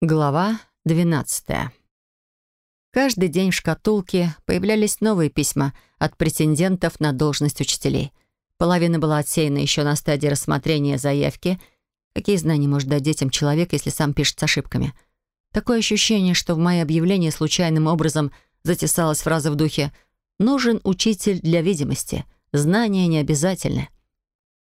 Глава 12. Каждый день в шкатулке появлялись новые письма от претендентов на должность учителей. Половина была отсеяна еще на стадии рассмотрения заявки. Какие знания может дать детям человек, если сам пишет с ошибками? Такое ощущение, что в мои объявления случайным образом затесалась фраза в духе «Нужен учитель для видимости. Знания не обязательны».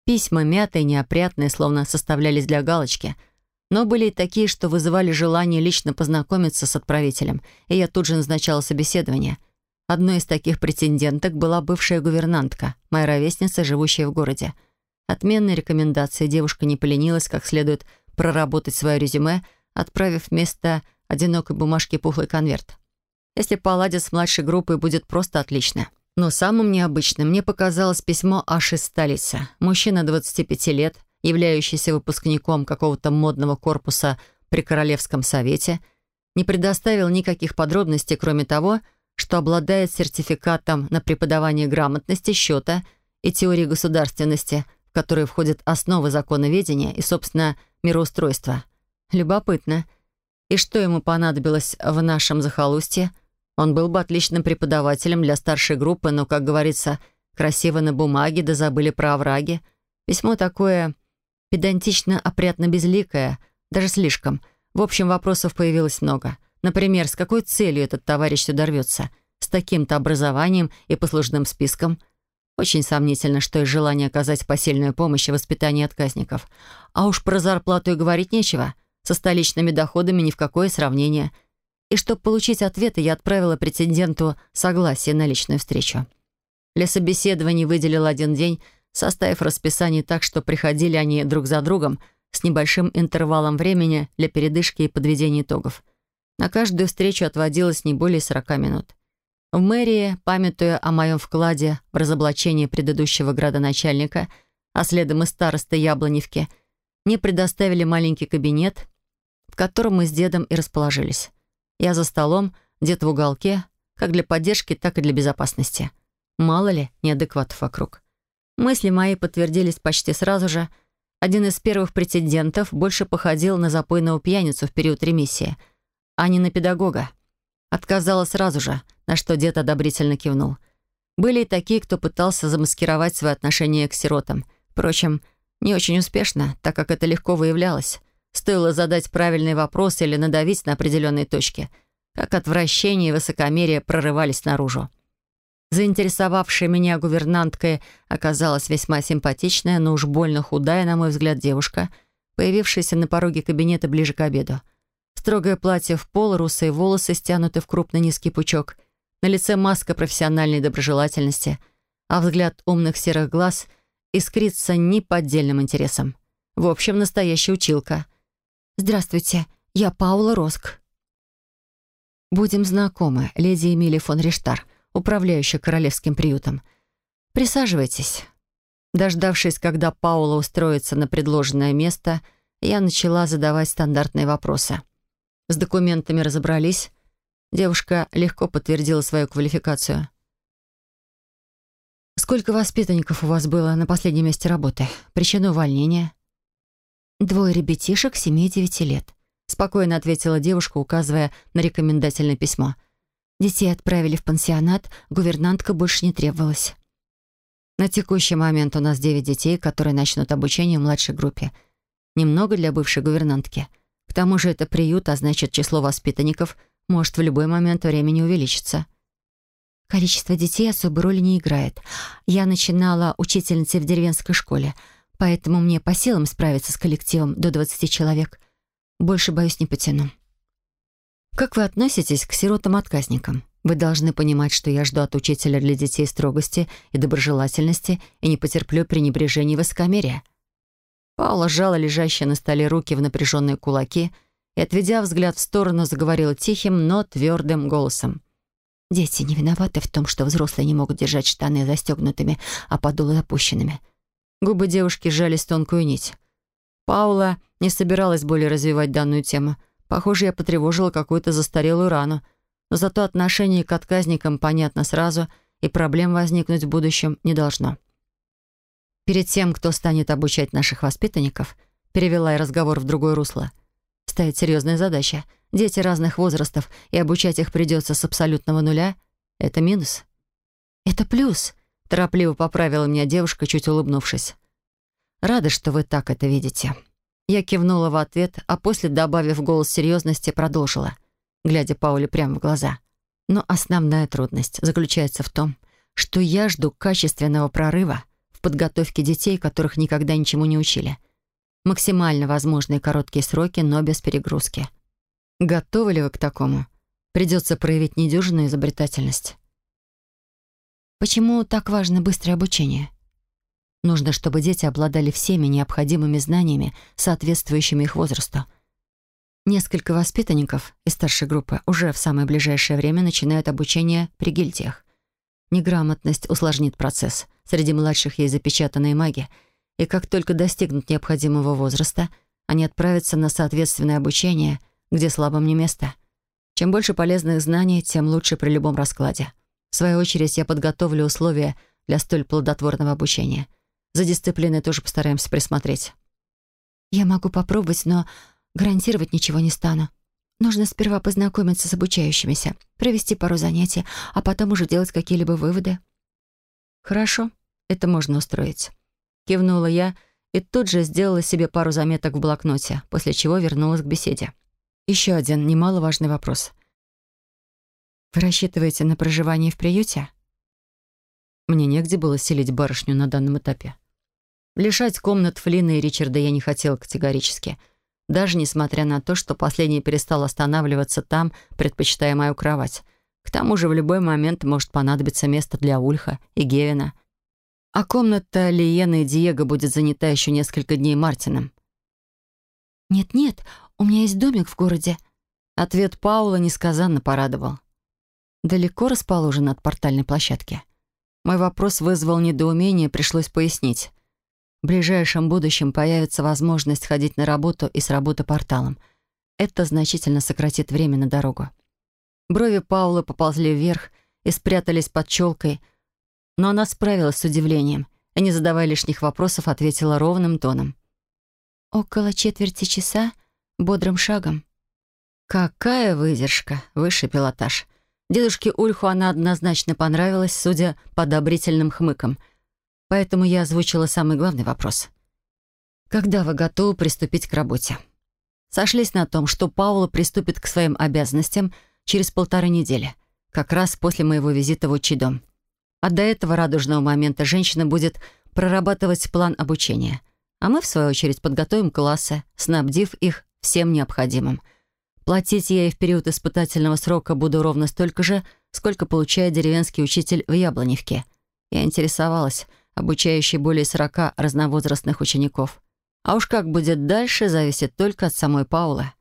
Письма мятые, неопрятные, словно составлялись для галочки — но были и такие, что вызывали желание лично познакомиться с отправителем, и я тут же назначала собеседование. Одной из таких претенденток была бывшая гувернантка, моя ровесница, живущая в городе. Отменной рекомендации девушка не поленилась как следует проработать свое резюме, отправив вместо одинокой бумажки пухлый конверт. Если поладит с младшей группой, будет просто отлично. Но самым необычным мне показалось письмо аж из столицы. Мужчина 25 лет, являющийся выпускником какого-то модного корпуса при Королевском совете, не предоставил никаких подробностей, кроме того, что обладает сертификатом на преподавание грамотности, счета и теории государственности, в которые входят основы законоведения и, собственно, мироустройства. Любопытно. И что ему понадобилось в нашем захолустье? Он был бы отличным преподавателем для старшей группы, но, как говорится, красиво на бумаге, да забыли про овраги. Письмо такое Педантично, опрятно безликая, даже слишком. В общем, вопросов появилось много. Например, с какой целью этот товарищ сюда рвется? С таким-то образованием и послужным списком? Очень сомнительно, что есть желание оказать посильную помощь в воспитании отказников. А уж про зарплату и говорить нечего. Со столичными доходами ни в какое сравнение. И чтобы получить ответы, я отправила претенденту согласие на личную встречу. Для собеседований выделил один день — составив расписание так, что приходили они друг за другом с небольшим интервалом времени для передышки и подведения итогов. На каждую встречу отводилось не более 40 минут. В мэрии, памятуя о моем вкладе в разоблачение предыдущего градоначальника, а следом и старосты Яблоневки, мне предоставили маленький кабинет, в котором мы с дедом и расположились. Я за столом, дед в уголке, как для поддержки, так и для безопасности. Мало ли неадекватов вокруг. Мысли мои подтвердились почти сразу же. Один из первых претендентов больше походил на запойного пьяницу в период ремиссии, а не на педагога. Отказала сразу же, на что дед одобрительно кивнул. Были и такие, кто пытался замаскировать свое отношение к сиротам. Впрочем, не очень успешно, так как это легко выявлялось. Стоило задать правильный вопрос или надавить на определенные точки, как отвращение и высокомерие прорывались наружу. Заинтересовавшая меня гувернанткой оказалась весьма симпатичная, но уж больно худая, на мой взгляд, девушка, появившаяся на пороге кабинета ближе к обеду. Строгое платье в пол, русые волосы стянуты в крупный низкий пучок, на лице маска профессиональной доброжелательности, а взгляд умных серых глаз искрится неподдельным интересом. В общем, настоящая училка. «Здравствуйте, я Паула Роск». «Будем знакомы, леди Эмили фон Риштар», управляющая королевским приютом. «Присаживайтесь». Дождавшись, когда Паула устроится на предложенное место, я начала задавать стандартные вопросы. С документами разобрались. Девушка легко подтвердила свою квалификацию. «Сколько воспитанников у вас было на последнем месте работы? Причина увольнения?» «Двое ребятишек, семи и девяти лет», — спокойно ответила девушка, указывая на рекомендательное письмо. Детей отправили в пансионат, гувернантка больше не требовалась. На текущий момент у нас девять детей, которые начнут обучение в младшей группе. Немного для бывшей гувернантки. К тому же это приют, а значит, число воспитанников может в любой момент времени увеличиться. Количество детей особой роли не играет. Я начинала учительницей в деревенской школе, поэтому мне по силам справиться с коллективом до 20 человек. Больше, боюсь, не потяну. Как вы относитесь к сиротам-отказникам? Вы должны понимать, что я жду от учителя для детей строгости и доброжелательности и не потерплю пренебрежения и высокомерия». Паула сжала лежащие на столе руки в напряженные кулаки и, отведя взгляд в сторону, заговорила тихим, но твердым голосом. «Дети не виноваты в том, что взрослые не могут держать штаны застегнутыми, а подолы опущенными». Губы девушки сжались тонкую нить. Паула не собиралась более развивать данную тему — Похоже, я потревожила какую-то застарелую рану. Но зато отношение к отказникам понятно сразу, и проблем возникнуть в будущем не должно. Перед тем, кто станет обучать наших воспитанников, перевела я разговор в другое русло. С предстоит серьезная задача. Дети разных возрастов, и обучать их придется с абсолютного нуля — это минус. «Это плюс», — торопливо поправила меня девушка, чуть улыбнувшись. «Рада, что вы так это видите». Я кивнула в ответ, а после, добавив голос серьезности, продолжила, глядя Пауле прямо в глаза. Но основная трудность заключается в том, что я жду качественного прорыва в подготовке детей, которых никогда ничему не учили. Максимально возможные короткие сроки, но без перегрузки. Готовы ли вы к такому? Придется проявить недюжинную изобретательность. Почему так важно быстрое обучение? Нужно, чтобы дети обладали всеми необходимыми знаниями, соответствующими их возрасту. Несколько воспитанников из старшей группы уже в самое ближайшее время начинают обучение при гильдиях. Неграмотность усложнит процесс. Среди младших есть запечатанные маги, и как только достигнут необходимого возраста, они отправятся на соответственное обучение, где слабым не место. Чем больше полезных знаний, тем лучше при любом раскладе. В свою очередь, я подготовлю условия для столь плодотворного обучения. За дисциплиной тоже постараемся присмотреть. «Я могу попробовать, но гарантировать ничего не стану. Нужно сперва познакомиться с обучающимися, провести пару занятий, а потом уже делать какие-либо выводы». «Хорошо, это можно устроить». Кивнула я и тут же сделала себе пару заметок в блокноте, после чего вернулась к беседе. Еще один немаловажный вопрос. «Вы рассчитываете на проживание в приюте?» Мне негде было селить барышню на данном этапе. Лишать комнат Флина и Ричарда я не хотела категорически — даже несмотря на то, что последний перестал останавливаться там, предпочитая мою кровать. К тому же в любой момент может понадобиться место для Ульха и Гевина. А комната Лиены и Диего будет занята еще несколько дней Мартином. «Нет-нет, у меня есть домик в городе». Ответ Паула несказанно порадовал. «Далеко расположен от портальной площадки?» Мой вопрос вызвал недоумение, пришлось пояснить. В ближайшем будущем появится возможность ходить на работу и с работы порталом. Это значительно сократит время на дорогу. Брови Паула поползли вверх и спрятались под челкой, но она справилась с удивлением и, не задавая лишних вопросов, ответила ровным тоном. «Около четверти часа бодрым шагом». Какая выдержка, высший пилотаж. Дедушке Ульху она однозначно понравилась, судя по одобрительным хмыкам — Поэтому я озвучила самый главный вопрос. «Когда вы готовы приступить к работе?» Сошлись на том, что Паула приступит к своим обязанностям через полторы недели, как раз после моего визита в отчий дом. А до этого радужного момента женщина будет прорабатывать план обучения, а мы, в свою очередь, подготовим классы, снабдив их всем необходимым. Платить я и в период испытательного срока буду ровно столько же, сколько получает деревенский учитель в Яблоневке. Я интересовалась, обучающий более 40 разновозрастных учеников. А уж как будет дальше, зависит только от самой Паулы.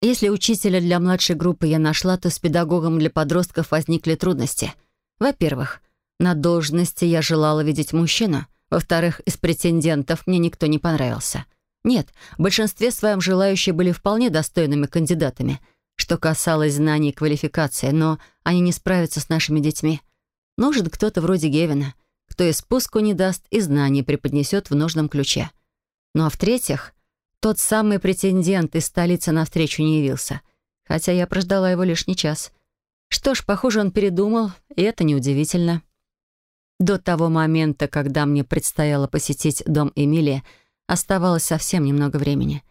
Если учителя для младшей группы я нашла, то с педагогом для подростков возникли трудности. Во-первых, на должности я желала видеть мужчину. Во-вторых, из претендентов мне никто не понравился. Нет, в большинстве своем желающие были вполне достойными кандидатами, что касалось знаний и квалификации, но они не справятся с нашими детьми. Нужен кто-то вроде Гевина — кто и спуску не даст, и знания преподнесет в нужном ключе. Ну а в-третьих, тот самый претендент из столицы навстречу не явился, хотя я прождала его лишний час. Что ж, похоже, он передумал, и это неудивительно. До того момента, когда мне предстояло посетить дом Эмилии, оставалось совсем немного времени.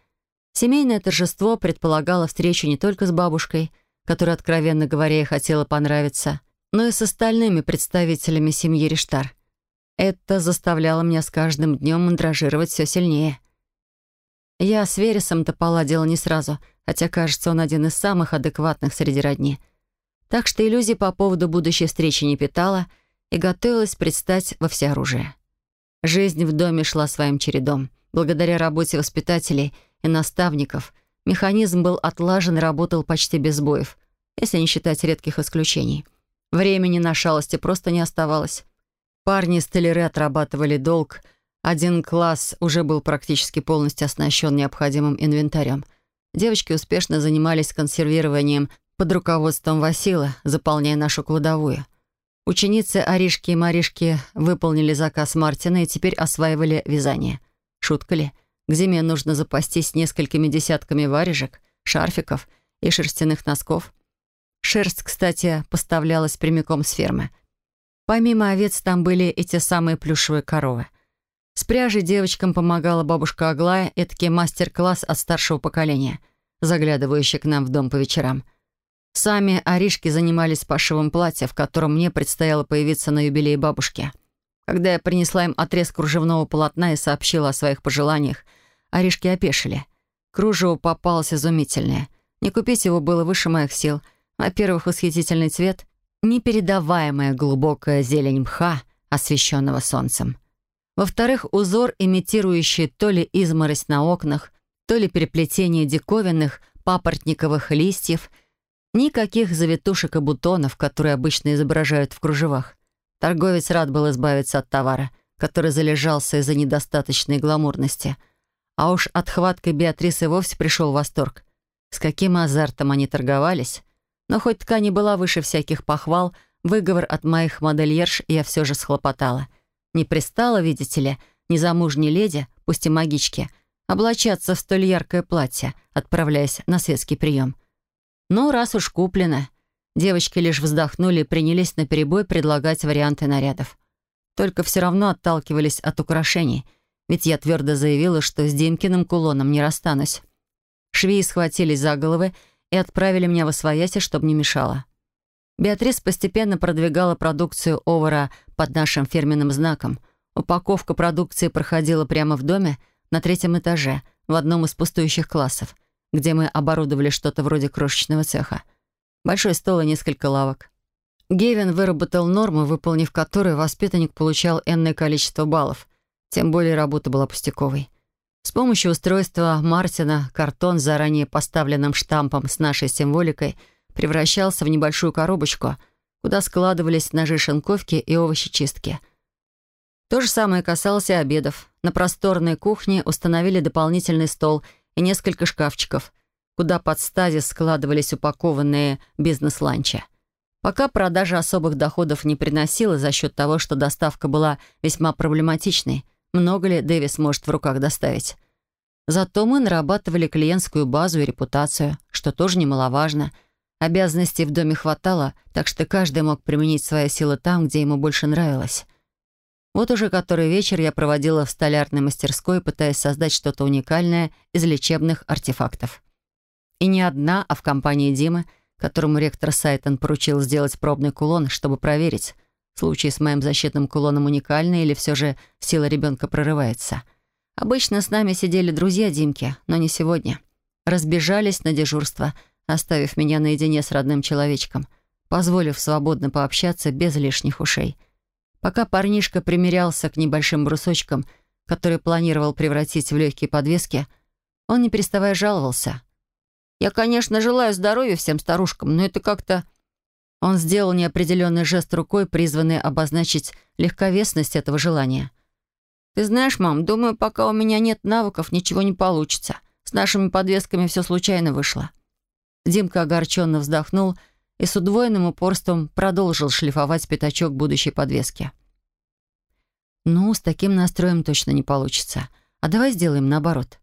Семейное торжество предполагало встречу не только с бабушкой, которой, откровенно говоря, хотела понравиться, но и с остальными представителями семьи Риштар — это заставляло меня с каждым днем мандражировать все сильнее. Я с Вересом-то поладила не сразу, хотя, кажется, он один из самых адекватных среди родни. Так что иллюзий по поводу будущей встречи не питала и готовилась предстать во всеоружие. Жизнь в доме шла своим чередом. Благодаря работе воспитателей и наставников механизм был отлажен и работал почти без сбоев, если не считать редких исключений. Времени на шалости просто не оставалось. Парни-столяры отрабатывали долг. Один класс уже был практически полностью оснащен необходимым инвентарем. Девочки успешно занимались консервированием под руководством Васила, заполняя нашу кладовую. Ученицы Аришки и Маришки выполнили заказ Мартина и теперь осваивали вязание. Шутка ли? К зиме нужно запастись несколькими десятками варежек, шарфиков и шерстяных носков. Шерсть, кстати, поставлялась прямиком с фермы. Помимо овец там были и те самые плюшевые коровы. С пряжей девочкам помогала бабушка Аглая, этакий мастер-класс от старшего поколения, заглядывающий к нам в дом по вечерам. Сами Аришки занимались пошивом платья, в котором мне предстояло появиться на юбилей бабушки. Когда я принесла им отрез кружевного полотна и сообщила о своих пожеланиях, Аришки опешили. Кружево попалось изумительное. Не купить его было выше моих сил. Во-первых, восхитительный цвет, непередаваемая глубокая зелень мха, освещенного солнцем. Во-вторых, узор, имитирующий то ли изморозь на окнах, то ли переплетение диковинных папоротниковых листьев — Никаких завитушек и бутонов, которые обычно изображают в кружевах. Торговец рад был избавиться от товара, который залежался из-за недостаточной гламурности. А уж от хваткой Беатрисы вовсе пришел восторг. С каким азартом они торговались. Но хоть ткань и была выше всяких похвал, выговор от моих модельерш я все же схлопотала. Не пристала, видите ли, незамужней леди, пусть и магички, облачаться в столь яркое платье, отправляясь на светский прием — но раз уж куплено, девочки лишь вздохнули и принялись наперебой предлагать варианты нарядов. Только все равно отталкивались от украшений, ведь я твердо заявила, что с Димкиным кулоном не расстанусь. Швеи схватились за головы и отправили меня в освояси, чтобы не мешало. Беатрис постепенно продвигала продукцию Овара под нашим фирменным знаком. Упаковка продукции проходила прямо в доме на третьем этаже, в одном из пустующих классов — где мы оборудовали что-то вроде крошечного цеха. Большой стол и несколько лавок. Гевин выработал норму, выполнив которую воспитанник получал энное количество баллов. Тем более работа была пустяковой. С помощью устройства Мартина картон с заранее поставленным штампом с нашей символикой превращался в небольшую коробочку, куда складывались ножи шинковки и овощечистки. То же самое касалось и обедов. На просторной кухне установили дополнительный стол — и несколько шкафчиков, куда под стазис складывались упакованные бизнес-ланчи. Пока продажа особых доходов не приносила за счет того, что доставка была весьма проблематичной, много ли Дэвис может в руках доставить. Зато мы нарабатывали клиентскую базу и репутацию, что тоже немаловажно. Обязанностей в доме хватало, так что каждый мог применить свои силы там, где ему больше нравилось. Вот уже который вечер я проводила в столярной мастерской, пытаясь создать что-то уникальное из лечебных артефактов. И не одна, а в компании Димы, которому ректор Сайтон поручил сделать пробный кулон, чтобы проверить, случай с моим защитным кулоном уникальный или все же сила ребенка прорывается. Обычно с нами сидели друзья Димки, но не сегодня. Разбежались на дежурство, оставив меня наедине с родным человечком, позволив свободно пообщаться без лишних ушей — Пока парнишка примерялся к небольшим брусочкам, которые планировал превратить в легкие подвески, он, не переставая, жаловался. «Я, конечно, желаю здоровья всем старушкам, но это как-то...» Он сделал неопределенный жест рукой, призванный обозначить легковесность этого желания. «Ты знаешь, мам, думаю, пока у меня нет навыков, ничего не получится. С нашими подвесками все случайно вышло». Димка огорченно вздохнул и с удвоенным упорством продолжил шлифовать пятачок будущей подвески. «Ну, с таким настроем точно не получится. А давай сделаем наоборот».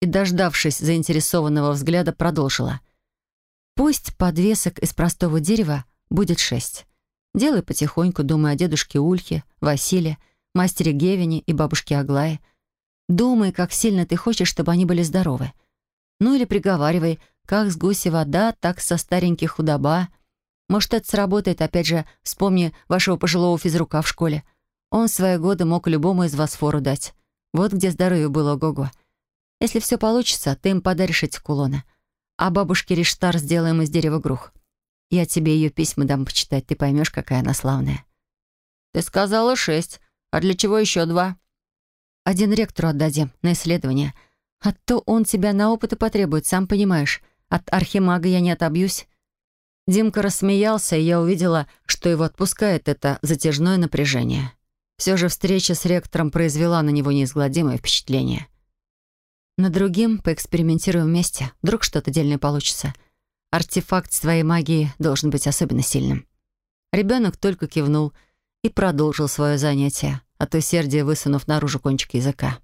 И, дождавшись заинтересованного взгляда, продолжила. «Пусть подвесок из простого дерева будет шесть. Делай потихоньку, думай о дедушке Ульхе, Василе, мастере Гевине и бабушке Аглае. Думай, как сильно ты хочешь, чтобы они были здоровы. Ну или приговаривай, как с гуси вода, так со стареньких худоба. Может, это сработает, опять же, вспомни вашего пожилого физрука в школе. Он свои годы мог любому из вас фору дать. Вот где здоровье было Гого. Если все получится, ты им подаришь эти кулоны. А бабушке Риштар сделаем из дерева грух. Я тебе ее письма дам почитать, ты поймешь, какая она славная. Ты сказала шесть. А для чего еще два? Один ректору отдадим на исследование. А то он тебя на опыты потребует, сам понимаешь. От архимага я не отобьюсь». Димка рассмеялся, и я увидела, что его отпускает это затяжное напряжение. Все же встреча с ректором произвела на него неизгладимое впечатление. На другим поэкспериментируем вместе. Вдруг что-то дельное получится. Артефакт своей магии должен быть особенно сильным. Ребенок только кивнул и продолжил свое занятие, от усердия высунув наружу кончик языка.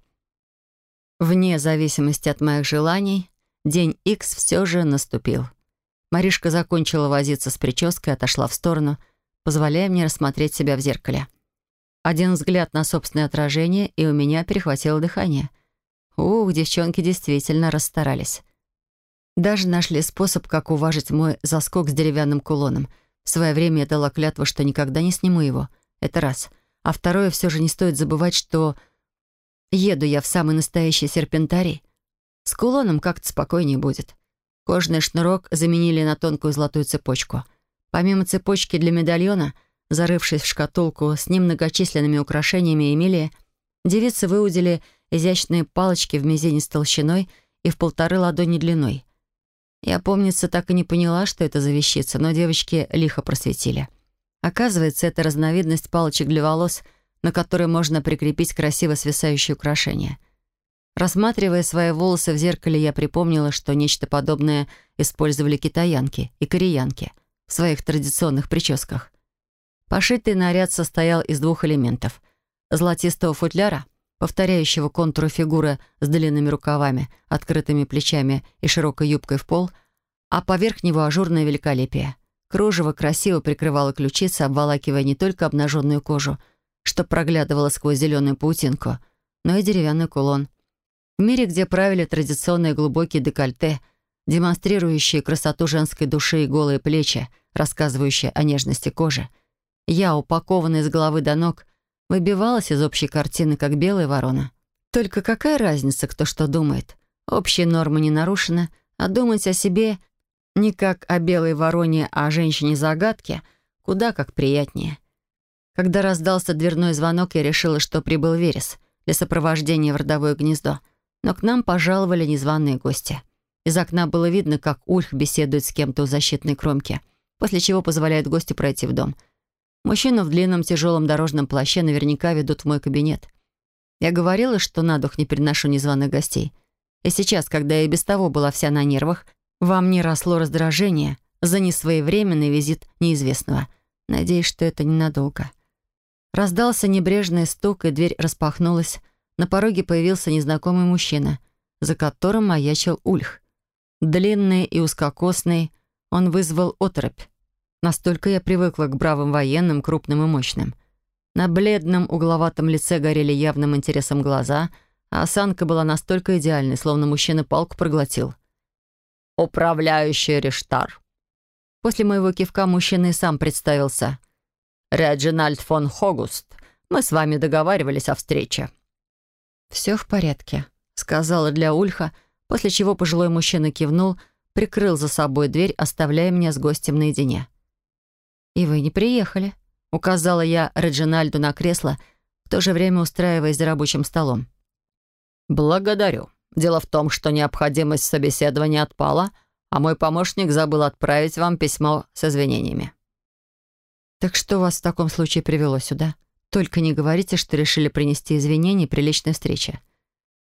Вне зависимости от моих желаний, день Икс все же наступил. Маришка закончила возиться с прической, отошла в сторону, позволяя мне рассмотреть себя в зеркале. Один взгляд на собственное отражение, и у меня перехватило дыхание. Ух, девчонки действительно расстарались. Даже нашли способ, как уважить мой заскок с деревянным кулоном. В свое время я дала клятву, что никогда не сниму его. Это раз. А второе, все же не стоит забывать, что еду я в самый настоящий серпентарий. С кулоном как-то спокойнее будет. Кожный шнурок заменили на тонкую золотую цепочку. Помимо цепочки для медальона, зарывшись в шкатулку с немногочисленными украшениями Эмилии, девицы выудили изящные палочки в мизинец толщиной и в полторы ладони длиной — я, помнится, так и не поняла, что это за вещица, но девочки лихо просветили. Оказывается, это разновидность палочек для волос, на которые можно прикрепить красиво свисающие украшения. Рассматривая свои волосы в зеркале, я припомнила, что нечто подобное использовали китаянки и кореянки в своих традиционных прическах. Пошитый наряд состоял из двух элементов. Золотистого футляра, повторяющего контуры фигуры с длинными рукавами, открытыми плечами и широкой юбкой в пол, а поверх него ажурное великолепие. Кружево красиво прикрывало ключицы, обволакивая не только обнаженную кожу, что проглядывало сквозь зеленую паутинку, но и деревянный кулон. В мире, где правили традиционные глубокие декольте, демонстрирующие красоту женской души и голые плечи, рассказывающие о нежности кожи, я, упакованный с головы до ног, выбивалась из общей картины, как белая ворона. Только какая разница, кто что думает? Общие нормы не нарушены, а думать о себе не как о белой вороне, а о женщине-загадке куда как приятнее. Когда раздался дверной звонок, я решила, что прибыл Верес для сопровождения в родовое гнездо. Но к нам пожаловали незваные гости. Из окна было видно, как Ульх беседует с кем-то у защитной кромки, после чего позволяет гостю пройти в дом — Мужчину в длинном тяжелом дорожном плаще наверняка ведут в мой кабинет. Я говорила, что на дух не переношу незваных гостей. И сейчас, когда я и без того была вся на нервах, во мне росло раздражение за несвоевременный визит неизвестного. Надеюсь, что это ненадолго. Раздался небрежный стук, и дверь распахнулась. На пороге появился незнакомый мужчина, за которым маячил Ульх. Длинный и узкокосный, он вызвал оторопь. Настолько я привыкла к бравым военным, крупным и мощным. На бледном угловатом лице горели явным интересом глаза, а осанка была настолько идеальной, словно мужчина палку проглотил. «Управляющий Риштар». После моего кивка мужчина и сам представился. «Реджинальд фон Хогуст, мы с вами договаривались о встрече». «Все в порядке», — сказала для Ульха, после чего пожилой мужчина кивнул, прикрыл за собой дверь, оставляя меня с гостем наедине. «И вы не приехали», — указала я Реджинальду на кресло, в то же время устраиваясь за рабочим столом. «Благодарю. Дело в том, что необходимость собеседования отпала, а мой помощник забыл отправить вам письмо с извинениями». «Так что вас в таком случае привело сюда? Только не говорите, что решили принести извинения при личной встрече».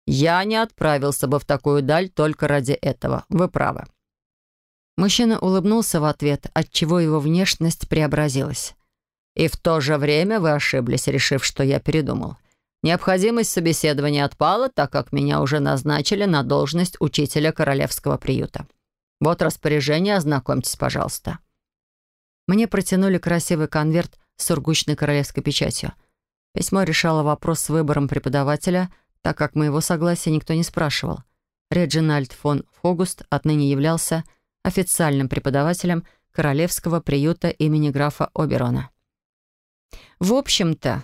«Я не отправился бы в такую даль только ради этого. Вы правы. Мужчина улыбнулся в ответ, отчего его внешность преобразилась. «И в то же время вы ошиблись, решив, что я передумал. Необходимость собеседования отпала, так как меня уже назначили на должность учителя королевского приюта. Вот распоряжение, ознакомьтесь, пожалуйста». Мне протянули красивый конверт с сургучной королевской печатью. Письмо решало вопрос с выбором преподавателя, так как моего согласия никто не спрашивал. Реджинальд фон Фогуст отныне являлся официальным преподавателем Королевского приюта имени графа Оберона. В общем-то,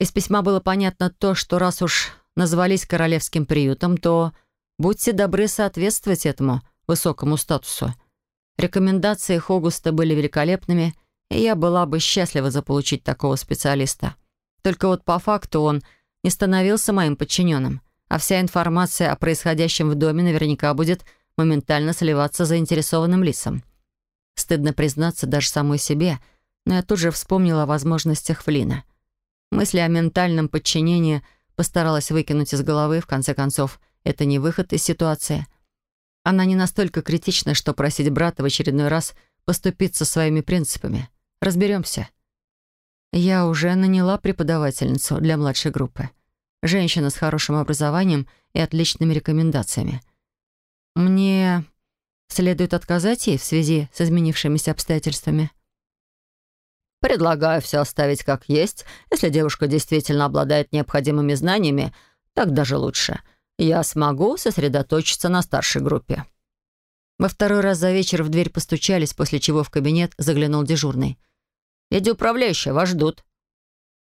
из письма было понятно то, что раз уж назвались Королевским приютом, то будьте добры соответствовать этому высокому статусу. Рекомендации Хогуста были великолепными, и я была бы счастлива заполучить такого специалиста. Только вот по факту он не становился моим подчиненным, а вся информация о происходящем в доме наверняка будет моментально сливаться заинтересованным лицам. Стыдно признаться даже самой себе, но я тут же вспомнила о возможностях Флина. Мысли о ментальном подчинении постаралась выкинуть из головы, в конце концов, это не выход из ситуации. Она не настолько критична, что просить брата в очередной раз поступиться своими принципами. Разберемся. Я уже наняла преподавательницу для младшей группы. женщина с хорошим образованием и отличными рекомендациями. Мне следует отказать ей в связи с изменившимися обстоятельствами. Предлагаю все оставить как есть. Если девушка действительно обладает необходимыми знаниями, так даже лучше. Я смогу сосредоточиться на старшей группе». Во второй раз за вечер в дверь постучались, после чего в кабинет заглянул дежурный. «Иди, управляющая, вас ждут».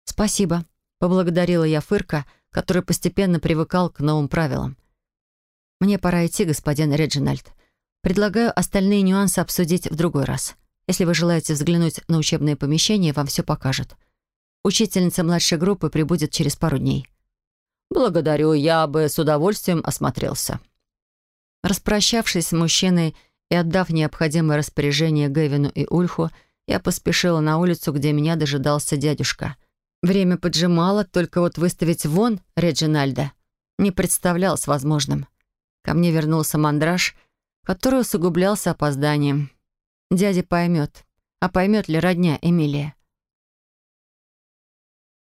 «Спасибо», — поблагодарила я Фырка, который постепенно привыкал к новым правилам. «Мне пора идти, господин Реджинальд. Предлагаю остальные нюансы обсудить в другой раз». Если вы желаете взглянуть на учебное помещение, вам все покажут. Учительница младшей группы прибудет через пару дней. «Благодарю, я бы с удовольствием осмотрелся». Распрощавшись с мужчиной и отдав необходимое распоряжение Гэвину и Ульху, я поспешила на улицу, где меня дожидался дядюшка. Время поджимало, только вот выставить вон Реджинальда не представлялось возможным. Ко мне вернулся мандраж, который усугублялся опозданием. Дядя поймет. А поймет ли родня Эмилия?